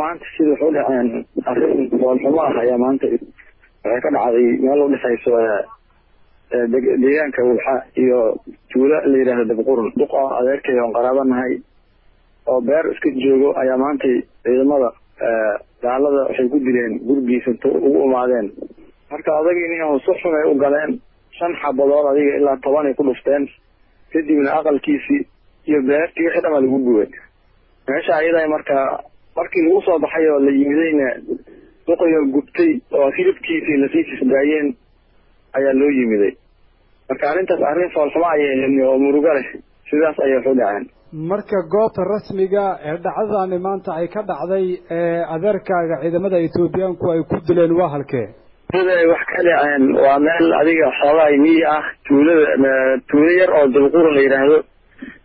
maanta sida waxu dhaceen arrin foolxumo ah ayaa maanta waxay ka dhacday meel u dhexayso deegaanka wulxa iyo tuulo la yidhahdo dabqurun duqa adeerkay oon qaraabo nahay oo beer iska joogo ayaa maantay ciidamada gaalada waxay ku dileen gurigiisa inta ugu imaadeen marka odagii nin si xun ay u galeen shan xabadood adiga ilaa toban ay ku dhufteen kadibna aqalkiisii iyo beertii wixii dhama lagu gubay meesha ayada markaa markii lagu soo baxay oo la yimidayna duqayo gubtay oo hilibkiisii la sii sisdaayeen ayaa loo yimiday. Marka arrintaas arrin foolxumo ayay helni oo murugo leh. Sidaas ayay wax u dhaceen. Marka goobta rasmiga ee dhacdadaani maanta ay ka dhacday ee adeerkaaga ciidamada etoobiyaanku ay ku dileen waa halkee? Sida ay wax ka dhaceen waa meel adiga xoogaa miyi ah tuulada tuulo yar oo dabqura la yidhaahdo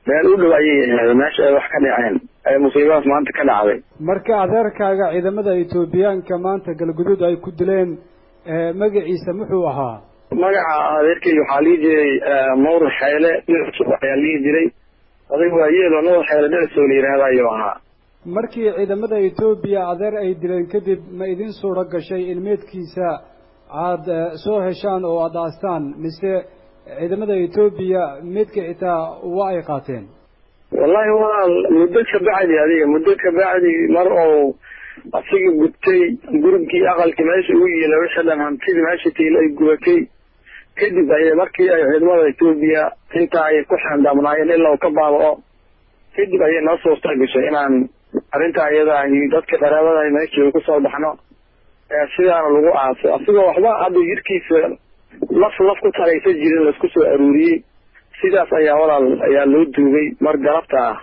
meel u dhow ayay ahayd meesha ay wax ka dhaceen ee musiibadaas maanta ka dhacday. Marka adeerkaaga ciidamada etoobiyaanka maanta galguduud ay ku dileen magaciisa muxuu ahaa? Magaca adeerkeyga waxaa lihi jiray nuur xeyle ayaa lihi jiray. Adig waa yeelo nuur xeyle dherasow la yidhaahdo ayuu ahaa. Markii ciidamada etoobiya adeer ay dileen kadib ma idin suuro gashay in meedkiisa aada soo heshaan oo aada aastaan mise ciidamada etoobiya meedka xitaa waa ay qaateen wallahi walaal muddo kabacdi adiga muddo kabacdi mar oo asiga gubtay gurigii aqalkii meesha ugu yeela wixii dhan hantidii meesha tiila ay gubatay. Kadib ay markii ay ciidamada etoobiya intaa ay ku xeendamnaayeen ilaa uu ka baaba'o kadib ayay noo suurta gashay inaan arrintaa iyada ahi dadka qaraabada meesha ku soo baxno. Sidaana lagu aasay. Asigoo waxba hadda jirkiisa laf laf ku taraysa jirin la isku soo aruuriyey sidaas ayaa walaal ayaa loo duugay mar galabta ah.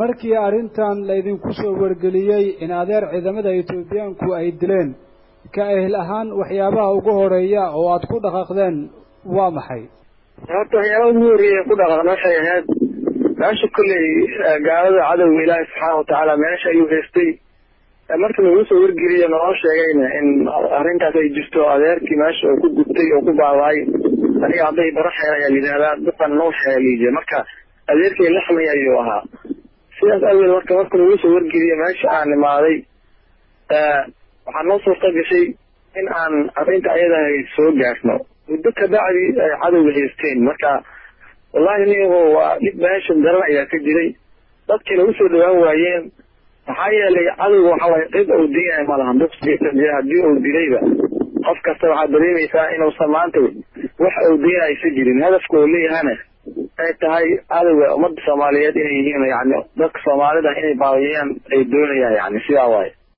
Markii arrintan laydinku soo wargeliyey in adeer ciidamada etoobiyaanku ay dileen ka ehel ahaan waxyaabaha ugu horreeya oo aada ku dhaqaaqdeen waa maxay? Horta waxyaabaha ugu horreeya ku dhaqaaqna waxay ahayd meesha kolley gaalada cadowga ilaahi subxaana watacaala meesha ayuu haystay markii lagu soo wargeliyo naloo sheegayna in arrintaas ay jirto adeerkii meesha oo ku gubtay oo ku baaba'ay aniga hadday baraxeer ayaa layidhahdaa duqan ayaa layidhi marka adeerkay laxmay ayuu ahaa. Sidaas awgeed marka marka lagu soo wargeliyo meesha aan imaaday waxaa noo suurta gashay in aan arrinta ayadahay soo gaarno. Muddo kabacdi ay cadowga haysteen. Marka wallahi nigo waa dhib meesha daran ayaa ka jiray. Dadkiina u soo dhawaan waayeen maxaa yeelay cadowga waxa waye cid uu diinaya ma lahan duqsiga haddii uu dilayba qof kasta waxaad dareemaysaa inuusan maanta wax uu diinaysa jirin. Hadafka uu leeyahana ay tahay cadowga ummadda soomaaliyeed inay yihiin yani dadka soomaalida inay baadiyaan ay doonayaan yani sidaa waaye